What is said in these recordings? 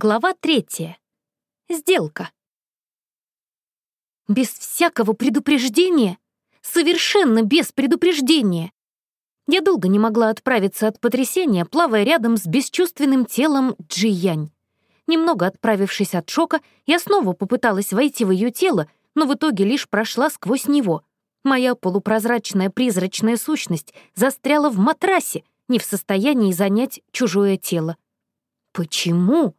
Глава третья. Сделка. Без всякого предупреждения? Совершенно без предупреждения. Я долго не могла отправиться от потрясения, плавая рядом с бесчувственным телом Джиянь. Немного отправившись от шока, я снова попыталась войти в ее тело, но в итоге лишь прошла сквозь него. Моя полупрозрачная призрачная сущность застряла в матрасе, не в состоянии занять чужое тело. Почему?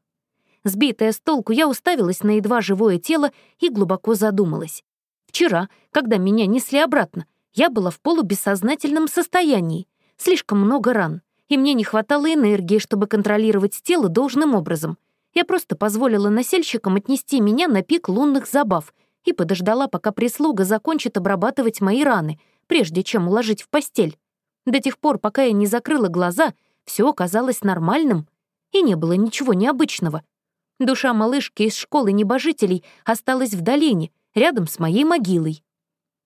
Сбитая с толку, я уставилась на едва живое тело и глубоко задумалась. Вчера, когда меня несли обратно, я была в полубессознательном состоянии. Слишком много ран, и мне не хватало энергии, чтобы контролировать тело должным образом. Я просто позволила носильщикам отнести меня на пик лунных забав и подождала, пока прислуга закончит обрабатывать мои раны, прежде чем уложить в постель. До тех пор, пока я не закрыла глаза, все казалось нормальным, и не было ничего необычного. Душа малышки из школы небожителей осталась в долине, рядом с моей могилой.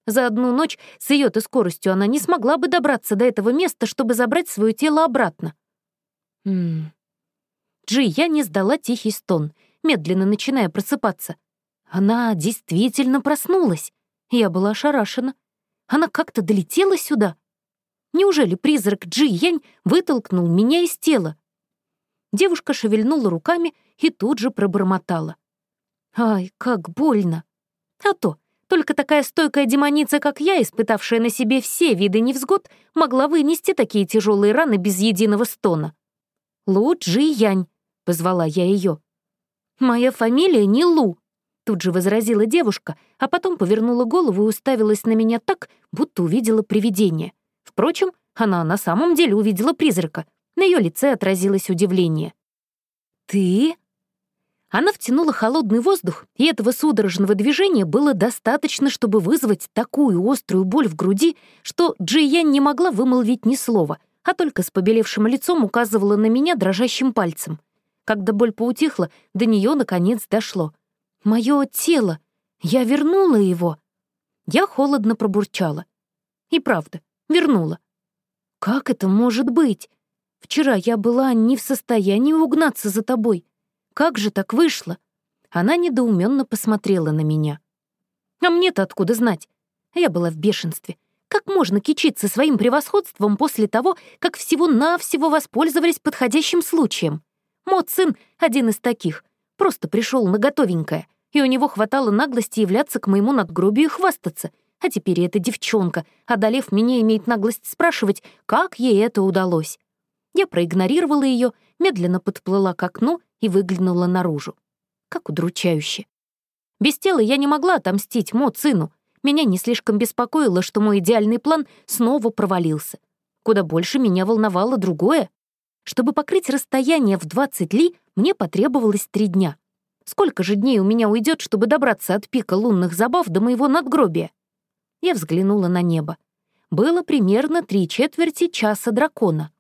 За одну ночь с ее-то скоростью она не смогла бы добраться до этого места, чтобы забрать свое тело обратно. Ммм. Джи, я не сдала тихий стон, медленно начиная просыпаться. Она действительно проснулась. Я была ошарашена. Она как-то долетела сюда. Неужели призрак Джи Янь вытолкнул меня из тела? Девушка шевельнула руками и тут же пробормотала. «Ай, как больно!» А то, только такая стойкая демоница, как я, испытавшая на себе все виды невзгод, могла вынести такие тяжелые раны без единого стона. «Лу Джи Янь», — позвала я ее. «Моя фамилия не Лу», — тут же возразила девушка, а потом повернула голову и уставилась на меня так, будто увидела привидение. Впрочем, она на самом деле увидела призрака. На ее лице отразилось удивление. «Ты?» Она втянула холодный воздух, и этого судорожного движения было достаточно, чтобы вызвать такую острую боль в груди, что Джиян не могла вымолвить ни слова, а только с побелевшим лицом указывала на меня дрожащим пальцем. Когда боль поутихла, до нее наконец дошло. «Мое тело! Я вернула его!» Я холодно пробурчала. И правда, вернула. «Как это может быть? Вчера я была не в состоянии угнаться за тобой. Как же так вышло?» Она недоуменно посмотрела на меня. «А мне-то откуда знать?» Я была в бешенстве. Как можно кичиться своим превосходством после того, как всего-навсего воспользовались подходящим случаем? Мот сын — один из таких. Просто пришел на готовенькое, и у него хватало наглости являться к моему надгробию и хвастаться. А теперь эта девчонка, одолев меня, имеет наглость спрашивать, как ей это удалось. Я проигнорировала ее, медленно подплыла к окну и выглянула наружу. Как удручающе. Без тела я не могла отомстить Мо сыну. Меня не слишком беспокоило, что мой идеальный план снова провалился. Куда больше меня волновало другое. Чтобы покрыть расстояние в 20 ли, мне потребовалось три дня. Сколько же дней у меня уйдет, чтобы добраться от пика лунных забав до моего надгробия? Я взглянула на небо. Было примерно три четверти часа дракона.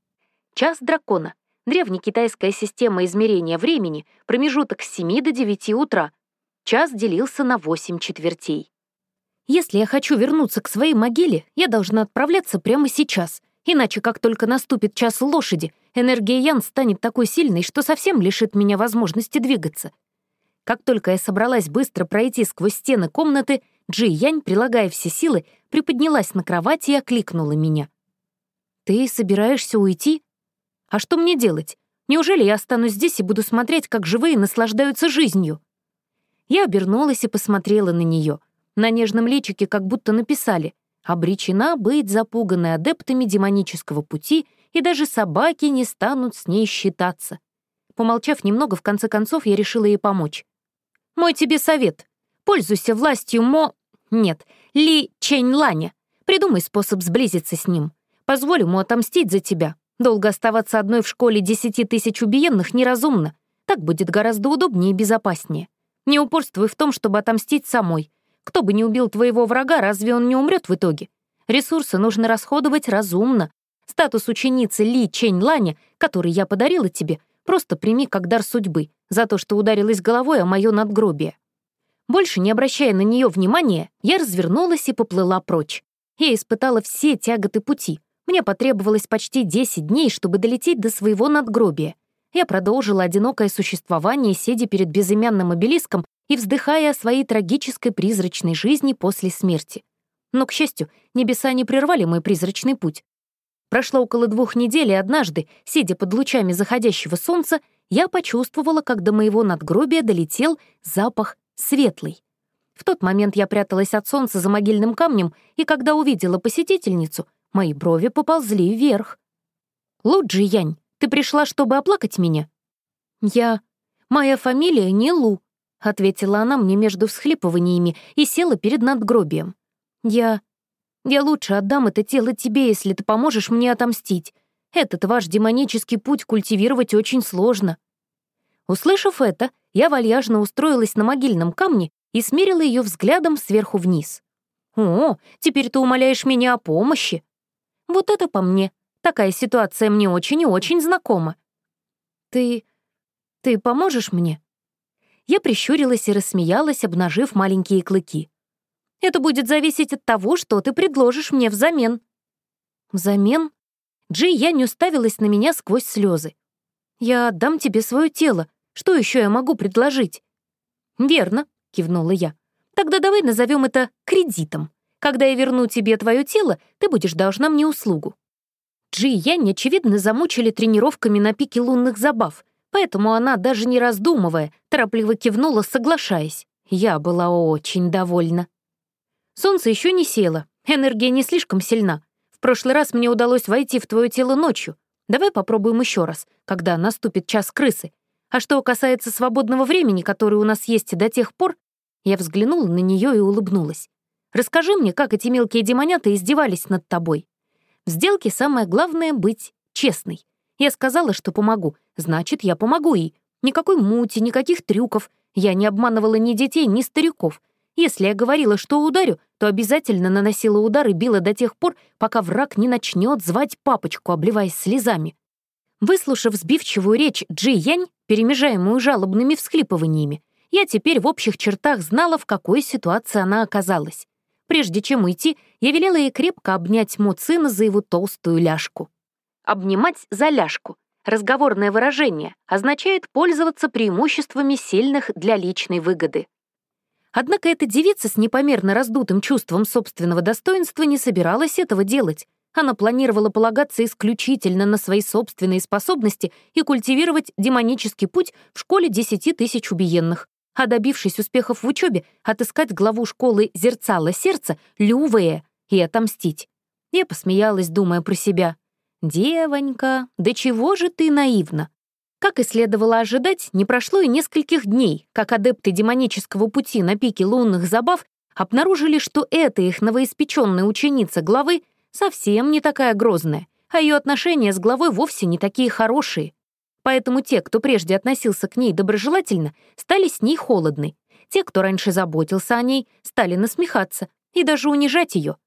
Час дракона — древнекитайская система измерения времени, промежуток с 7 до 9 утра. Час делился на 8 четвертей. Если я хочу вернуться к своей могиле, я должна отправляться прямо сейчас, иначе как только наступит час лошади, энергия Ян станет такой сильной, что совсем лишит меня возможности двигаться. Как только я собралась быстро пройти сквозь стены комнаты, Джи Янь, прилагая все силы, приподнялась на кровати и окликнула меня. «Ты собираешься уйти?» А что мне делать? Неужели я останусь здесь и буду смотреть, как живые наслаждаются жизнью? Я обернулась и посмотрела на нее. На нежном личике как будто написали «Обречена быть запуганной адептами демонического пути, и даже собаки не станут с ней считаться». Помолчав немного, в конце концов, я решила ей помочь. «Мой тебе совет. Пользуйся властью Мо... Нет, Ли Чэнь Ланя. Придумай способ сблизиться с ним. Позволь ему отомстить за тебя. Долго оставаться одной в школе десяти тысяч убиенных неразумно. Так будет гораздо удобнее и безопаснее. Не упорствуй в том, чтобы отомстить самой. Кто бы не убил твоего врага, разве он не умрет в итоге? Ресурсы нужно расходовать разумно. Статус ученицы Ли Чень Ланя, который я подарила тебе, просто прими как дар судьбы за то, что ударилась головой о мое надгробие. Больше не обращая на нее внимания, я развернулась и поплыла прочь. Я испытала все тяготы пути, мне потребовалось почти 10 дней, чтобы долететь до своего надгробия. Я продолжила одинокое существование, сидя перед безымянным обелиском и вздыхая о своей трагической призрачной жизни после смерти. Но, к счастью, небеса не прервали мой призрачный путь. Прошло около двух недель, и однажды, сидя под лучами заходящего солнца, я почувствовала, как до моего надгробия долетел запах светлый. В тот момент я пряталась от солнца за могильным камнем, и когда увидела посетительницу, мои брови поползли вверх. «Луджи Янь, ты пришла, чтобы оплакать меня?» «Я... Моя фамилия не Лу», — ответила она мне между всхлипываниями и села перед надгробием. «Я... Я лучше отдам это тело тебе, если ты поможешь мне отомстить. Этот ваш демонический путь культивировать очень сложно». Услышав это, я вальяжно устроилась на могильном камне и смерила ее взглядом сверху вниз. «О, теперь ты умоляешь меня о помощи?» «Вот это по мне. Такая ситуация мне очень и очень знакома». «Ты... ты поможешь мне?» Я прищурилась и рассмеялась, обнажив маленькие клыки. «Это будет зависеть от того, что ты предложишь мне взамен». «Взамен?» Джи не уставилась на меня сквозь слезы. «Я отдам тебе свое тело. Что еще я могу предложить?» «Верно», — кивнула я. «Тогда давай назовем это кредитом. Когда я верну тебе твое тело, ты будешь должна мне услугу». Джи и Янь, очевидно, замучили тренировками на пике лунных забав, поэтому она, даже не раздумывая, торопливо кивнула, соглашаясь. Я была очень довольна. Солнце еще не село, энергия не слишком сильна. В прошлый раз мне удалось войти в твое тело ночью. Давай попробуем еще раз, когда наступит час крысы, а что касается свободного времени, которое у нас есть до тех пор, я взглянула на нее и улыбнулась. Расскажи мне, как эти мелкие демонята издевались над тобой. В сделке самое главное — быть честной. Я сказала, что помогу, значит, я помогу ей. Никакой мути, никаких трюков. Я не обманывала ни детей, ни стариков. Если я говорила, что ударю, то обязательно наносила удар и била до тех пор, пока враг не начнет звать папочку, обливаясь слезами. Выслушав сбивчивую речь Джи Янь, перемежаемую жалобными всхлипываниями, я теперь в общих чертах знала, в какой ситуации она оказалась. Прежде чем уйти, я велела ей крепко обнять Муцина за его толстую ляжку. Обнимать за ляжку — разговорное выражение, означает пользоваться преимуществами сильных для личной выгоды. Однако эта девица с непомерно раздутым чувством собственного достоинства не собиралась этого делать. Она планировала полагаться исключительно на свои собственные способности и культивировать демонический путь в школе десяти тысяч убиенных, а добившись успехов в учебе, отыскать главу школы «Зерцало сердца» Лювея и отомстить. Я посмеялась, думая про себя. «Девонька, да чего же ты наивна?» Как и следовало ожидать, не прошло и нескольких дней, как адепты демонического пути на пике лунных забав обнаружили, что эта их новоиспеченная ученица главы совсем не такая грозная, а ее отношения с главой вовсе не такие хорошие. Поэтому те, кто прежде относился к ней доброжелательно, стали с ней холодны. Те, кто раньше заботился о ней, стали насмехаться и даже унижать ее.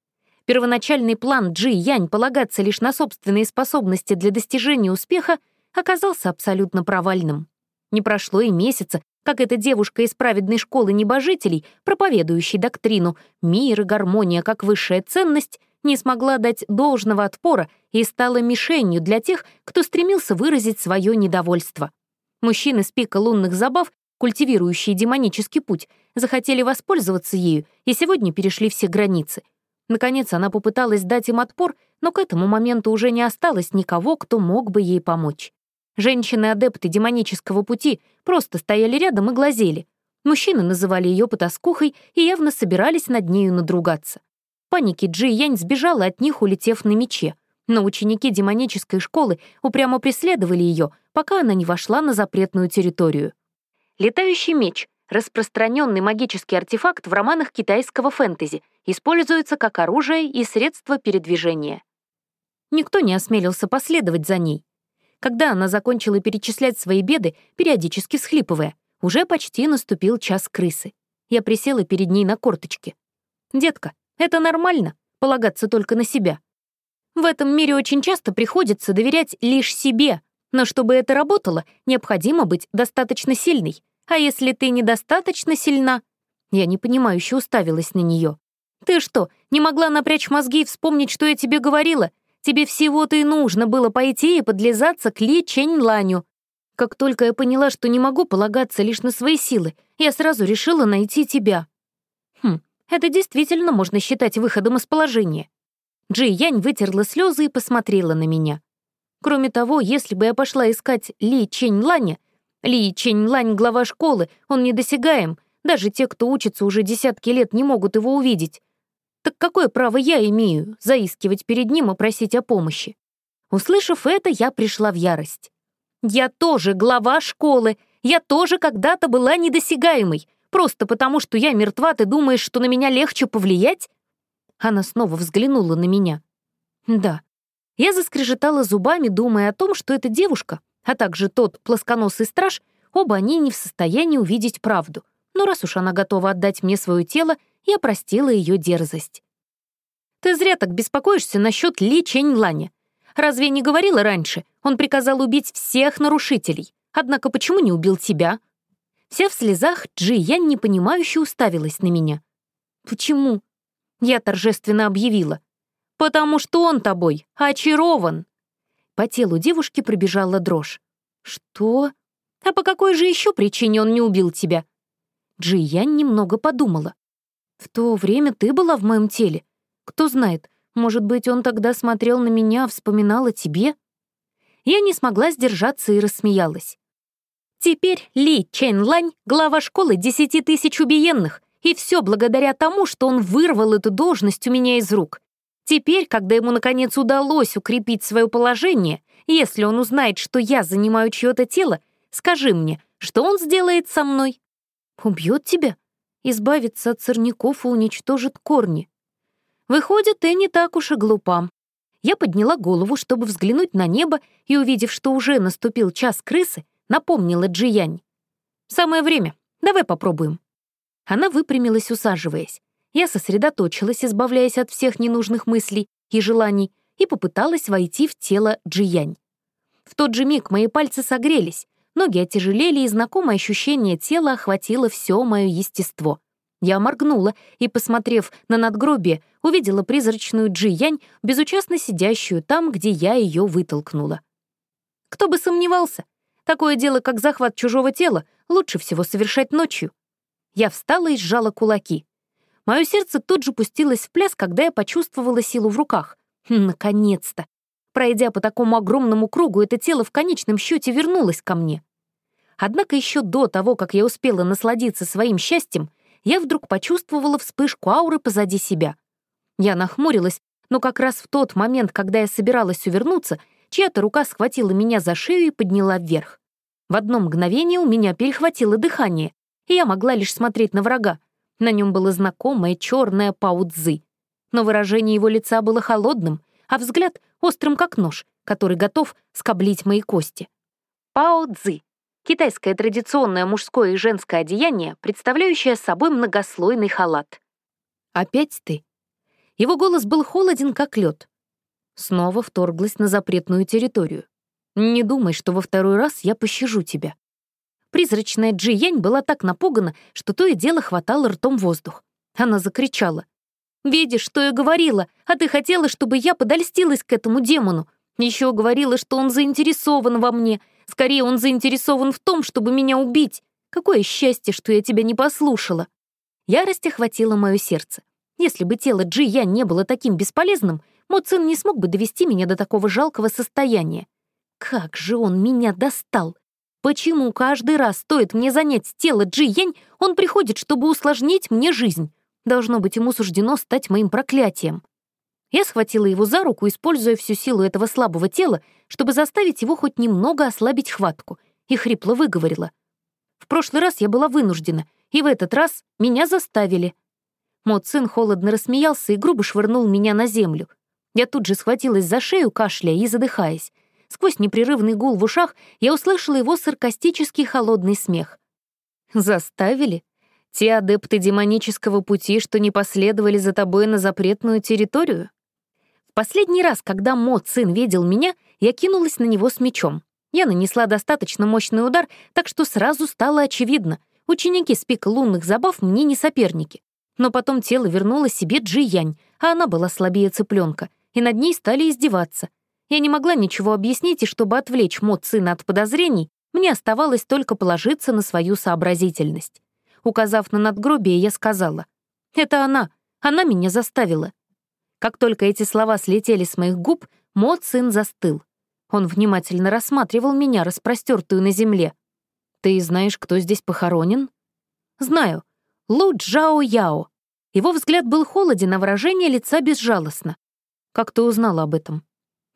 Первоначальный план Джи Янь полагаться лишь на собственные способности для достижения успеха оказался абсолютно провальным. Не прошло и месяца, как эта девушка из праведной школы небожителей, проповедующей доктрину «мир и гармония как высшая ценность», не смогла дать должного отпора и стала мишенью для тех, кто стремился выразить свое недовольство. Мужчины с пика лунных забав, культивирующие демонический путь, захотели воспользоваться ею и сегодня перешли все границы. Наконец она попыталась дать им отпор, но к этому моменту уже не осталось никого, кто мог бы ей помочь. Женщины-адепты демонического пути просто стояли рядом и глазели. Мужчины называли ее потаскухой и явно собирались над нею надругаться панике Джи Янь сбежала от них, улетев на мече, но ученики демонической школы упрямо преследовали ее, пока она не вошла на запретную территорию. Летающий меч — распространенный магический артефакт в романах китайского фэнтези, используется как оружие и средство передвижения. Никто не осмелился последовать за ней. Когда она закончила перечислять свои беды, периодически всхлипывая, уже почти наступил час крысы. Я присела перед ней на корточки. «Детка, это нормально — полагаться только на себя. В этом мире очень часто приходится доверять лишь себе, но чтобы это работало, необходимо быть достаточно сильной. А если ты недостаточно сильна... Я непонимающе уставилась на нее. Ты что, не могла напрячь мозги и вспомнить, что я тебе говорила? Тебе всего-то и нужно было пойти и подлизаться к Ли Чень Ланю. Как только я поняла, что не могу полагаться лишь на свои силы, я сразу решила найти тебя. Хм, это действительно можно считать выходом из положения. Джи Янь вытерла слезы и посмотрела на меня. Кроме того, если бы я пошла искать Ли Чень Ланя, Ли Чень Лань — глава школы, он недосягаем, даже те, кто учится уже десятки лет, не могут его увидеть. Так какое право я имею заискивать перед ним и просить о помощи? Услышав это, я пришла в ярость. Я тоже глава школы, я тоже когда-то была недосягаемой. Просто потому, что я мертва, ты думаешь, что на меня легче повлиять? Она снова взглянула на меня. Да. Я заскрежетала зубами, думая о том, что эта девушка, а также тот плосконосый страж, оба они не в состоянии увидеть правду. Но раз уж она готова отдать мне свое тело, я простила ее дерзость. «Ты зря так беспокоишься насчет Ли Чень. Разве не говорила раньше? Он приказал убить всех нарушителей. Однако почему не убил тебя?» Вся в слезах, Джи Янь непонимающе уставилась на меня. «Почему?» Я торжественно объявила. «Потому что он тобой очарован!» По телу девушки пробежала дрожь. «Что? А по какой же еще причине он не убил тебя?» Джи Янь немного подумала. «В то время ты была в моем теле. Кто знает, может быть, он тогда смотрел на меня, вспоминал о тебе?» Я не смогла сдержаться и рассмеялась. Теперь Ли Чен Лань — глава школы десяти тысяч убиенных, и все благодаря тому, что он вырвал эту должность у меня из рук. Теперь, когда ему наконец удалось укрепить свое положение, если он узнает, что я занимаю чье-то тело, скажи мне, что он сделает со мной? Убьет тебя? Избавится от сорняков и уничтожит корни. Выходит, ты не так уж и глупа. Я подняла голову, чтобы взглянуть на небо, и, увидев, что уже наступил час крысы, напомнила Джиянь. «Самое время. Давай попробуем». Она выпрямилась, усаживаясь. Я сосредоточилась, избавляясь от всех ненужных мыслей и желаний, и попыталась войти в тело Джиянь. В тот же миг мои пальцы согрелись, ноги отяжелели, и знакомое ощущение тела охватило все мое естество. Я моргнула и, посмотрев на надгробие, увидела призрачную Джи-Янь, безучастно сидящую там, где я ее вытолкнула. Кто бы сомневался, такое дело, как захват чужого тела, лучше всего совершать ночью. Я встала и сжала кулаки. Мое сердце тут же пустилось в пляс, когда я почувствовала силу в руках. Наконец-то! Пройдя по такому огромному кругу, это тело в конечном счете вернулось ко мне. Однако еще до того, как я успела насладиться своим счастьем, я вдруг почувствовала вспышку ауры позади себя. Я нахмурилась, но как раз в тот момент, когда я собиралась увернуться, чья-то рука схватила меня за шею и подняла вверх. В одно мгновение у меня перехватило дыхание, и я могла лишь смотреть на врага. На нем было знакомое черное паудзы. Но выражение его лица было холодным, а взгляд — острым как нож, который готов скоблить мои кости. Пао-цзы Китайское традиционное мужское и женское одеяние, представляющее собой многослойный халат. «Опять ты?» Его голос был холоден, как лед. Снова вторглась на запретную территорию. «Не думай, что во второй раз я пощажу тебя». Призрачная Джи Янь была так напугана, что то и дело хватало ртом воздух. Она закричала. «Видишь, что я говорила, а ты хотела, чтобы я подольстилась к этому демону. Еще говорила, что он заинтересован во мне, Скорее, он заинтересован в том, чтобы меня убить. Какое счастье, что я тебя не послушала. Ярость охватила мое сердце. Если бы тело Джи Я не было таким бесполезным, Моцин не смог бы довести меня до такого жалкого состояния. Как же он меня достал! Почему каждый раз стоит мне занять тело Джи Янь, он приходит, чтобы усложнить мне жизнь? Должно быть, ему суждено стать моим проклятием. Я схватила его за руку, используя всю силу этого слабого тела, чтобы заставить его хоть немного ослабить хватку, и хрипло выговорила. В прошлый раз я была вынуждена, и в этот раз меня заставили. Мот сын холодно рассмеялся и грубо швырнул меня на землю. Я тут же схватилась за шею, кашляя и задыхаясь. Сквозь непрерывный гул в ушах я услышала его саркастический холодный смех. «Заставили? Те адепты демонического пути, что не последовали за тобой на запретную территорию?» Последний раз, когда Мот сын видел меня, я кинулась на него с мечом. Я нанесла достаточно мощный удар, так что сразу стало очевидно. Ученики с пика лунных забав мне не соперники. Но потом тело вернуло себе Джи Янь, а она была слабее цыпленка, и над ней стали издеваться. Я не могла ничего объяснить, и чтобы отвлечь Мот сына от подозрений, Мне оставалось только положиться на свою сообразительность. Указав на надгробие, я сказала, «Это она, она меня заставила». Как только эти слова слетели с моих губ, Мод сын застыл. Он внимательно рассматривал меня, распростертую на земле. «Ты знаешь, кто здесь похоронен?» «Знаю. Лу Джао Яо». Его взгляд был холоден, а выражение лица безжалостно. «Как ты узнала об этом?»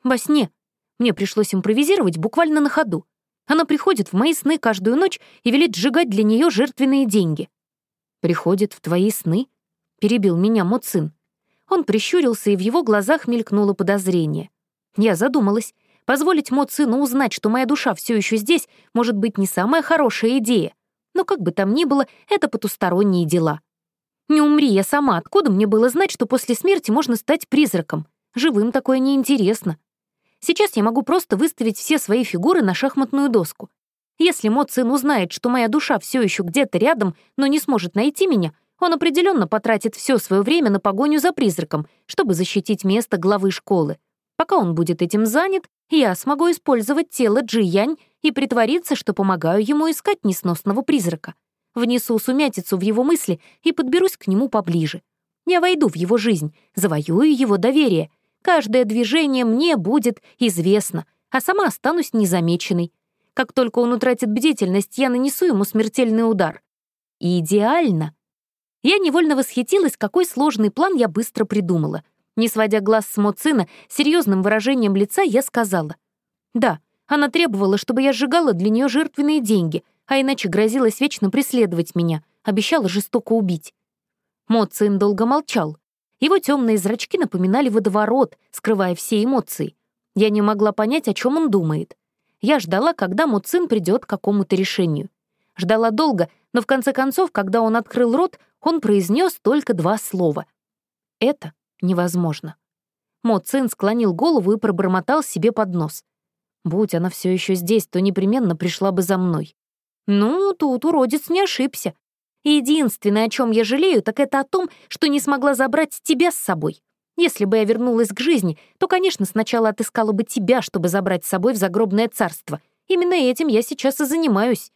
«Во сне. Мне пришлось импровизировать буквально на ходу. Она приходит в мои сны каждую ночь и велит сжигать для нее жертвенные деньги». «Приходит в твои сны?» — перебил меня мод сын. Он прищурился, и в его глазах мелькнуло подозрение. Я задумалась. Позволить Мо сыну узнать, что моя душа все еще здесь, может быть не самая хорошая идея. Но как бы там ни было, это потусторонние дела. Не умри я сама, откуда мне было знать, что после смерти можно стать призраком? Живым такое неинтересно. Сейчас я могу просто выставить все свои фигуры на шахматную доску. Если Мот сын узнает, что моя душа все еще где-то рядом, но не сможет найти меня, он определенно потратит все свое время на погоню за призраком, чтобы защитить место главы школы. Пока он будет этим занят, я смогу использовать тело Джи Янь и притвориться, что помогаю ему искать несносного призрака. Внесу сумятицу в его мысли и подберусь к нему поближе. Я войду в его жизнь, завоюю его доверие. Каждое движение мне будет известно, а сама останусь незамеченной. Как только он утратит бдительность, я нанесу ему смертельный удар. Идеально. Я невольно восхитилась, какой сложный план я быстро придумала. Не сводя глаз с Моцина, серьезным выражением лица я сказала. «Да, она требовала, чтобы я сжигала для нее жертвенные деньги, а иначе грозилась вечно преследовать меня, обещала жестоко убить». Моцин долго молчал. Его темные зрачки напоминали водоворот, скрывая все эмоции. Я не могла понять, о чем он думает. Я ждала, когда Муцин придет к какому-то решению. Ждала долго, но в конце концов, когда он открыл рот, он произнес только два слова. «Это невозможно. Мо Цин склонил голову и пробормотал себе под нос. Будь она все еще здесь, то непременно пришла бы за мной. Ну, тут уродец не ошибся. Единственное, о чем я жалею, так это о том, что не смогла забрать тебя с собой. Если бы я вернулась к жизни, то, конечно, сначала отыскала бы тебя, чтобы забрать с собой в загробное царство. Именно этим я сейчас и занимаюсь.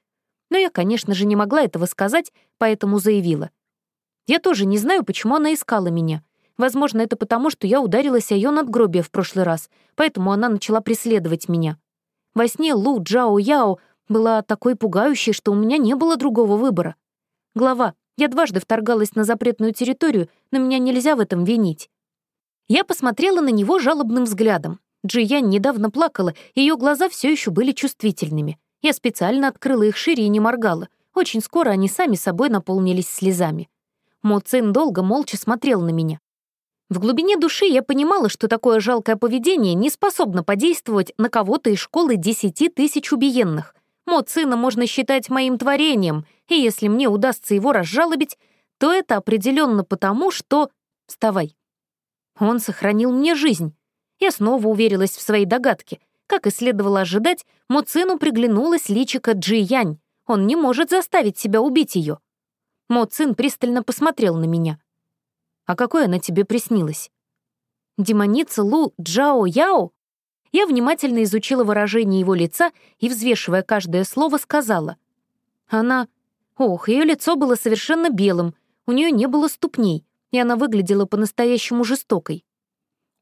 Но я, конечно же, не могла этого сказать, поэтому заявила. Я тоже не знаю, почему она искала меня. Возможно, это потому, что я ударилась о ее надгробие в прошлый раз, поэтому она начала преследовать меня. Во сне Лу Джао Яо была такой пугающей, что у меня не было другого выбора. Глава, я дважды вторгалась на запретную территорию, но меня нельзя в этом винить. Я посмотрела на него жалобным взглядом. Джиянь недавно плакала, ее глаза все еще были чувствительными. Я специально открыла их шире и не моргала. Очень скоро они сами собой наполнились слезами. Мо Цин долго молча смотрел на меня. В глубине души я понимала, что такое жалкое поведение не способно подействовать на кого-то из школы десяти тысяч убиенных. Мод сына можно считать моим творением, и если мне удастся его разжалобить, то это определенно потому, что... Вставай. Он сохранил мне жизнь. Я снова уверилась в своей догадке. Как и следовало ожидать, Моцину приглянулась личика Джи Янь. Он не может заставить себя убить ее. Моцин пристально посмотрел на меня. А какой она тебе приснилась? Демоница Лу Джао Яо? Я внимательно изучила выражение его лица и, взвешивая каждое слово, сказала. Она... Ох, ее лицо было совершенно белым, у нее не было ступней, и она выглядела по-настоящему жестокой.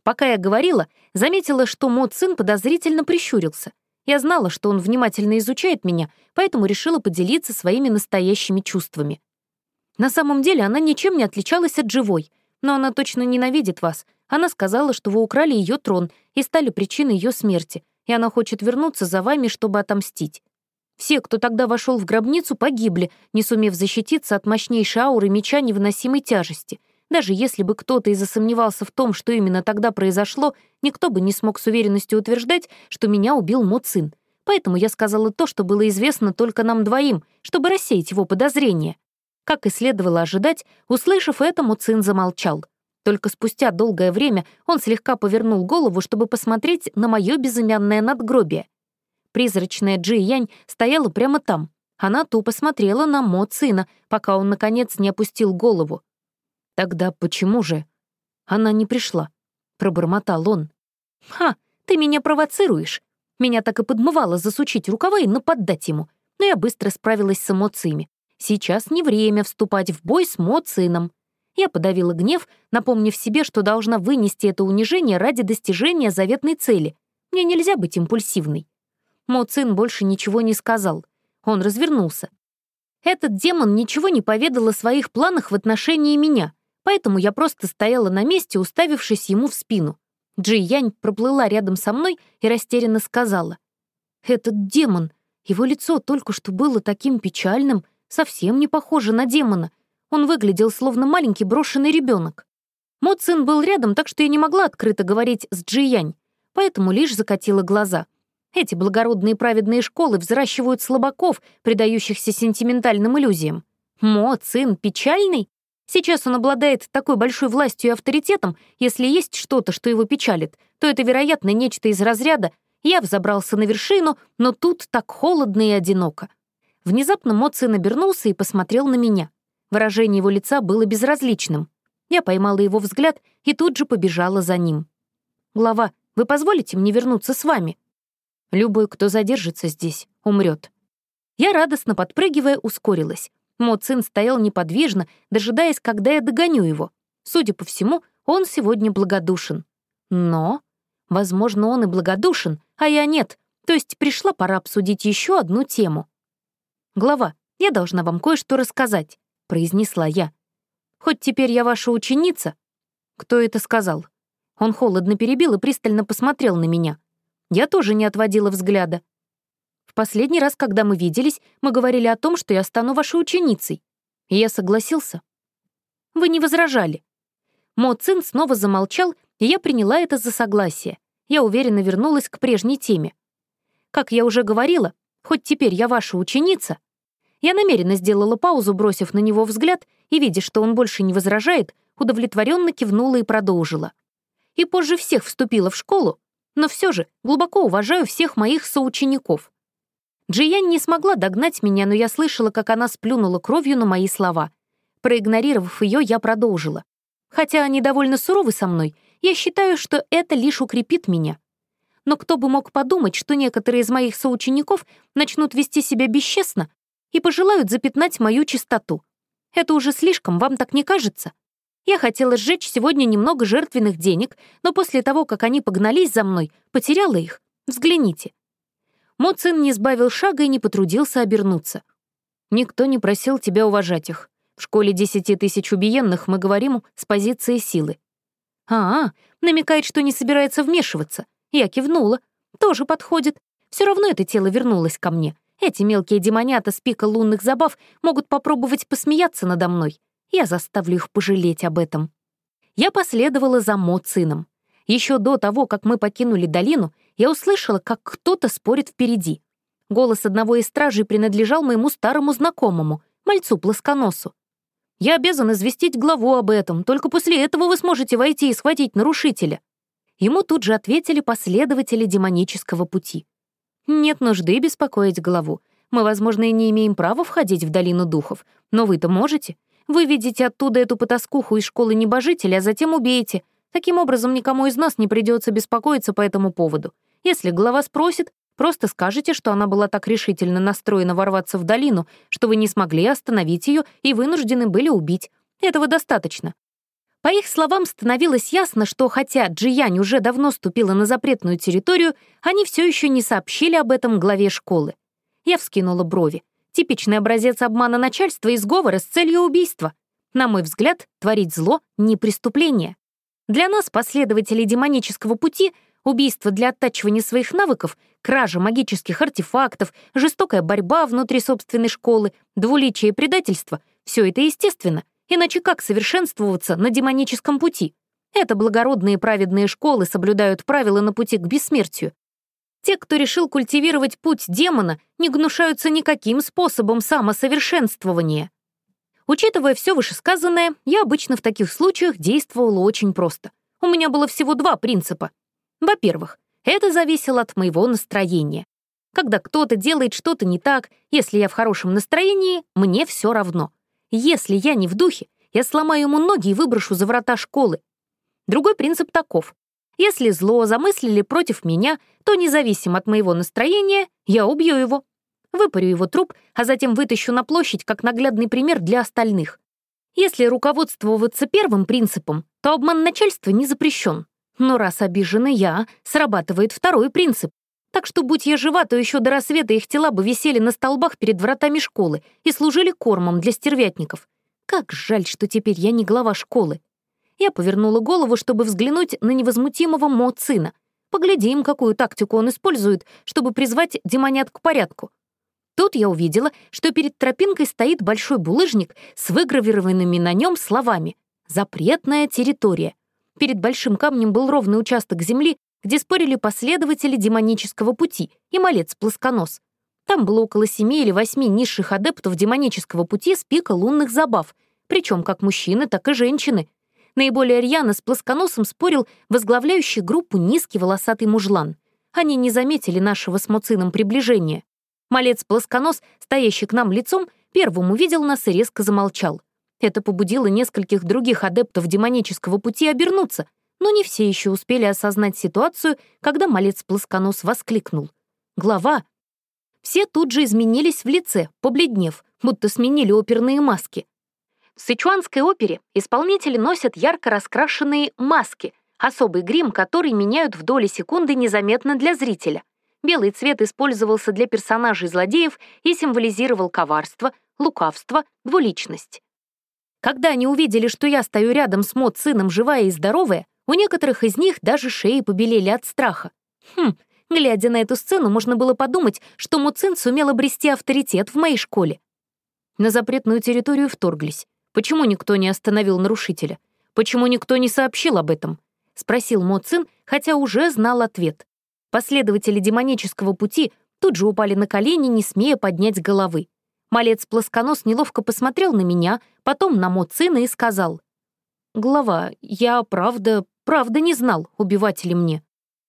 Пока я говорила, заметила, что мод сын подозрительно прищурился. Я знала, что он внимательно изучает меня, поэтому решила поделиться своими настоящими чувствами. На самом деле она ничем не отличалась от живой, но она точно ненавидит вас. Она сказала, что вы украли ее трон и стали причиной ее смерти, и она хочет вернуться за вами, чтобы отомстить. Все, кто тогда вошел в гробницу, погибли, не сумев защититься от мощнейшей ауры меча невыносимой тяжести. Даже если бы кто-то и засомневался в том, что именно тогда произошло, никто бы не смог с уверенностью утверждать, что меня убил Моцин. Поэтому я сказала то, что было известно только нам двоим, чтобы рассеять его подозрения. Как и следовало ожидать, услышав это, Муцин замолчал. Только спустя долгое время он слегка повернул голову, чтобы посмотреть на мое безымянное надгробие. Призрачная Джи Янь стояла прямо там. Она тупо смотрела на Мо Цина, пока он, наконец, не опустил голову. «Тогда почему же?» «Она не пришла», — пробормотал он. «Ха, ты меня провоцируешь. Меня так и подмывало засучить рукава и нападать ему, но я быстро справилась с эмоциями. Сейчас не время вступать в бой с Моцином. Я подавила гнев, напомнив себе, что должна вынести это унижение ради достижения заветной цели. Мне нельзя быть импульсивной. Моцин больше ничего не сказал. Он развернулся. Этот демон ничего не поведал о своих планах в отношении меня, поэтому я просто стояла на месте, уставившись ему в спину. Джи Янь проплыла рядом со мной и растерянно сказала. «Этот демон, его лицо только что было таким печальным, совсем не похоже на демона. Он выглядел словно маленький брошенный ребенок. Мо Цин был рядом, так что я не могла открыто говорить с Джи Янь, поэтому лишь закатила глаза. Эти благородные праведные школы взращивают слабаков, предающихся сентиментальным иллюзиям. Мо Цин печальный? Сейчас он обладает такой большой властью и авторитетом, если есть что-то, что его печалит, то это, вероятно, нечто из разряда «я взобрался на вершину, но тут так холодно и одиноко». Внезапно Мо Цин обернулся и посмотрел на меня. Выражение его лица было безразличным. Я поймала его взгляд и тут же побежала за ним. «Глава, вы позволите мне вернуться с вами?» Любой, кто задержится здесь, умрет. Я, радостно подпрыгивая, ускорилась. Мо Цин стоял неподвижно, дожидаясь, когда я догоню его. Судя по всему, он сегодня благодушен. Но, возможно, он и благодушен, а я нет, то есть пришла пора обсудить еще одну тему. «Глава, я должна вам кое-что рассказать», — произнесла я. «Хоть теперь я ваша ученица?» «Кто это сказал?» Он холодно перебил и пристально посмотрел на меня. Я тоже не отводила взгляда. В последний раз, когда мы виделись, мы говорили о том, что я стану вашей ученицей. И я согласился. Вы не возражали. Мо Цин снова замолчал, и я приняла это за согласие. Я уверенно вернулась к прежней теме. Как я уже говорила, хоть теперь я ваша ученица, я намеренно сделала паузу, бросив на него взгляд, и, видя, что он больше не возражает, удовлетворенно кивнула и продолжила. И позже всех вступила в школу, но все же глубоко уважаю всех моих соучеников. Джиянь не смогла догнать меня, но я слышала, как она сплюнула кровью на мои слова. Проигнорировав ее, я продолжила. Хотя они довольно суровы со мной, я считаю, что это лишь укрепит меня. Но кто бы мог подумать, что некоторые из моих соучеников начнут вести себя бесчестно и пожелают запятнать мою чистоту. Это уже слишком, вам так не кажется? Я хотела сжечь сегодня немного жертвенных денег, но после того, как они погнались за мной, потеряла их. Взгляните. Моцин не сбавил шага и не потрудился обернуться. Никто не просил тебя уважать их. В школе десяти тысяч убиенных мы говорим с позиции силы. А, -а намекает, что не собирается вмешиваться. Я кивнула. Тоже подходит. Все равно это тело вернулось ко мне. Эти мелкие демонята с пика лунных забав могут попробовать посмеяться надо мной. Я заставлю их пожалеть об этом. Я последовала за Моцином. Еще до того, как мы покинули долину, я услышала, как кто-то спорит впереди. Голос одного из стражей принадлежал моему старому знакомому, мальцу-плосконосу. «Я обязан известить главу об этом, только после этого вы сможете войти и схватить нарушителя». Ему тут же ответили последователи демонического пути. «Нет нужды беспокоить главу. Мы, возможно, и не имеем права входить в долину духов, но вы-то можете. Вы видите оттуда эту потаскуху из школы небожителя, а затем убейте. Таким образом, никому из нас не придется беспокоиться по этому поводу. Если глава спросит, просто скажете, что она была так решительно настроена ворваться в долину, что вы не смогли остановить ее и вынуждены были убить. Этого достаточно. По их словам, становилось ясно, что хотя Джиянь уже давно ступила на запретную территорию, они все еще не сообщили об этом главе школы. Я вскинула брови. Типичный образец обмана начальства и сговора с целью убийства. На мой взгляд, творить зло — не преступление. Для нас, последователей демонического пути, убийство для оттачивания своих навыков, кража магических артефактов, жестокая борьба внутри собственной школы, двуличие и предательство — все это естественно. Иначе как совершенствоваться на демоническом пути? Это благородные праведные школы соблюдают правила на пути к бессмертию. Те, кто решил культивировать путь демона, не гнушаются никаким способом самосовершенствования. Учитывая все вышесказанное, я обычно в таких случаях действовала очень просто. У меня было всего два принципа. Во-первых, это зависело от моего настроения. Когда кто-то делает что-то не так, если я в хорошем настроении, мне все равно. Если я не в духе, я сломаю ему ноги и выброшу за врата школы. Другой принцип таков. Если зло замыслили против меня, то, независимо от моего настроения, я убью его. Выпарю его труп, а затем вытащу на площадь как наглядный пример для остальных. Если руководствоваться первым принципом, то обман начальства не запрещен. Но раз обижена я, срабатывает второй принцип. Так что, будь я жива, то еще до рассвета их тела бы висели на столбах перед вратами школы и служили кормом для стервятников. Как жаль, что теперь я не глава школы. Я повернула голову, чтобы взглянуть на невозмутимого Мо сына. Поглядим, какую тактику он использует, чтобы призвать демонят к порядку. Тут я увидела, что перед тропинкой стоит большой булыжник с выгравированными на нем словами «Запретная территория». Перед большим камнем был ровный участок земли, где спорили последователи демонического пути и малец-плосконос. Там было около семи или восьми низших адептов демонического пути с пика лунных забав, причем как мужчины, так и женщины. Наиболее рьяно с плосконосом спорил возглавляющий группу низкий волосатый мужлан. Они не заметили нашего с Моцином приближения. Малец-плосконос, стоящий к нам лицом, первым увидел нас и резко замолчал. Это побудило нескольких других адептов демонического пути обернуться, но не все еще успели осознать ситуацию, когда малец-плосконос воскликнул. «Глава!» Все тут же изменились в лице, побледнев, будто сменили оперные маски. В сычуанской опере исполнители носят ярко раскрашенные маски, особый грим, который меняют в доли секунды незаметно для зрителя. Белый цвет использовался для персонажей злодеев и символизировал коварство, лукавство, двуличность. Когда они увидели, что я стою рядом с Мод сыном живая и здоровая, у некоторых из них даже шеи побелели от страха. Хм, глядя на эту сцену, можно было подумать, что Муцин сумел обрести авторитет в моей школе. На запретную территорию вторглись. Почему никто не остановил нарушителя? Почему никто не сообщил об этом? Спросил Моцин, хотя уже знал ответ. Последователи демонического пути тут же упали на колени, не смея поднять головы. Малец-плосконос неловко посмотрел на меня, потом на Мо сына и сказал. «Глава, я правда, правда не знал, убивать ли мне».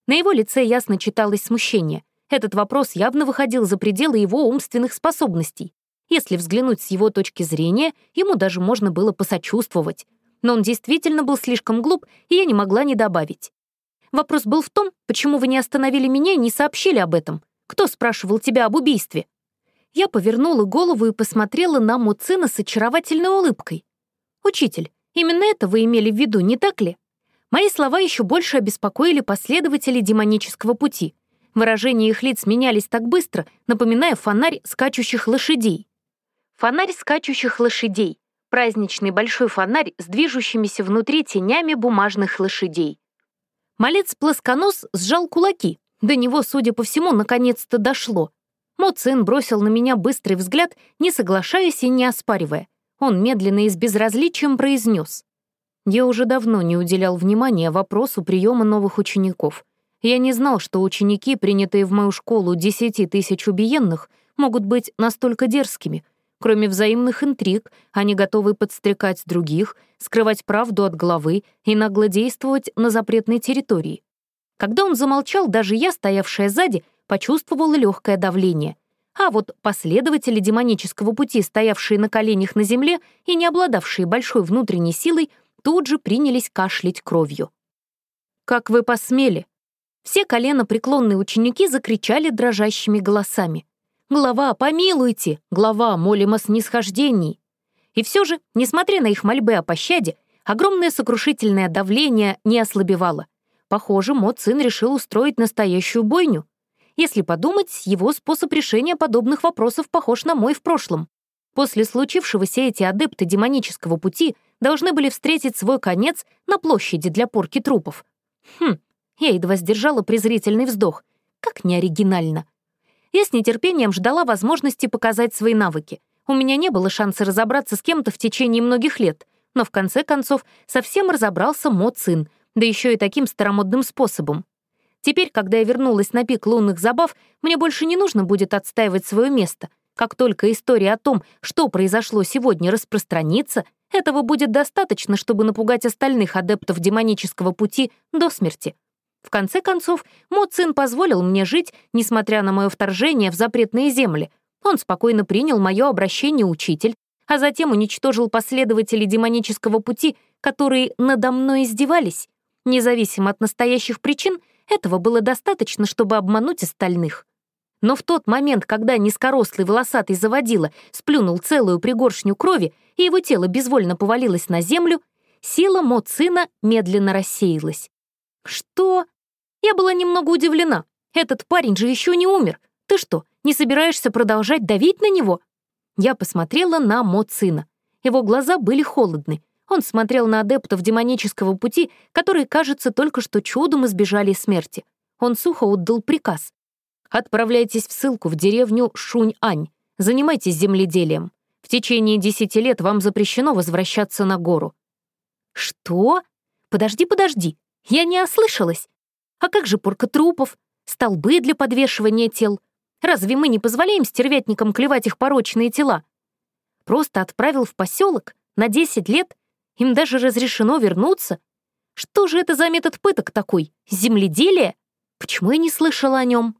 На его лице ясно читалось смущение. Этот вопрос явно выходил за пределы его умственных способностей. Если взглянуть с его точки зрения, ему даже можно было посочувствовать. Но он действительно был слишком глуп, и я не могла не добавить. Вопрос был в том, почему вы не остановили меня и не сообщили об этом. Кто спрашивал тебя об убийстве?» Я повернула голову и посмотрела на Муцина с очаровательной улыбкой. «Учитель, именно это вы имели в виду, не так ли?» Мои слова еще больше обеспокоили последователей демонического пути. Выражения их лиц менялись так быстро, напоминая фонарь скачущих лошадей. Фонарь скачущих лошадей — праздничный большой фонарь с движущимися внутри тенями бумажных лошадей. Малец-плосконос сжал кулаки. До него, судя по всему, наконец-то дошло. Моцин бросил на меня быстрый взгляд, не соглашаясь и не оспаривая. Он медленно и с безразличием произнес. Я уже давно не уделял внимания вопросу приема новых учеников. Я не знал, что ученики, принятые в мою школу десяти тысяч убиенных, могут быть настолько дерзкими — Кроме взаимных интриг, они готовы подстрекать других, скрывать правду от главы и нагло действовать на запретной территории. Когда он замолчал, даже я, стоявшая сзади, почувствовала легкое давление. А вот последователи демонического пути, стоявшие на коленях на земле и не обладавшие большой внутренней силой, тут же принялись кашлять кровью. «Как вы посмели?» Все коленопреклонные ученики закричали дрожащими голосами. «Глава, помилуйте! Глава, молим о снисхождении!» И все же, несмотря на их мольбы о пощаде, огромное сокрушительное давление не ослабевало. Похоже, Мот сын решил устроить настоящую бойню. Если подумать, его способ решения подобных вопросов похож на мой в прошлом. После случившегося эти адепты демонического пути должны были встретить свой конец на площади для порки трупов. Хм, я едва сдержала презрительный вздох. Как неоригинально. Я с нетерпением ждала возможности показать свои навыки. У меня не было шанса разобраться с кем-то в течение многих лет, но в конце концов совсем разобрался Мо сын, да еще и таким старомодным способом. Теперь, когда я вернулась на пик лунных забав, мне больше не нужно будет отстаивать свое место. Как только история о том, что произошло сегодня, распространится, этого будет достаточно, чтобы напугать остальных адептов демонического пути до смерти. В конце концов, Моцин позволил мне жить, несмотря на мое вторжение в запретные земли. Он спокойно принял мое обращение учитель, а затем уничтожил последователей демонического пути, которые надо мной издевались. Независимо от настоящих причин, этого было достаточно, чтобы обмануть остальных. Но в тот момент, когда низкорослый волосатый заводила сплюнул целую пригоршню крови, и его тело безвольно повалилось на землю, сила Моцина медленно рассеялась. «Что?» Я была немного удивлена. Этот парень же еще не умер. Ты что, не собираешься продолжать давить на него? Я посмотрела на Моцина. Его глаза были холодны. Он смотрел на адептов демонического пути, которые, кажется, только что чудом избежали смерти. Он сухо отдал приказ. Отправляйтесь в ссылку в деревню Шунь-Ань. Занимайтесь земледелием. В течение десяти лет вам запрещено возвращаться на гору». «Что? Подожди, подожди. Я не ослышалась. А как же порка трупов? Столбы для подвешивания тел? Разве мы не позволяем стервятникам клевать их порочные тела? Просто отправил в поселок на десять лет? Им даже разрешено вернуться? Что же это за метод пыток такой? Земледелие? Почему я не слышала о нем?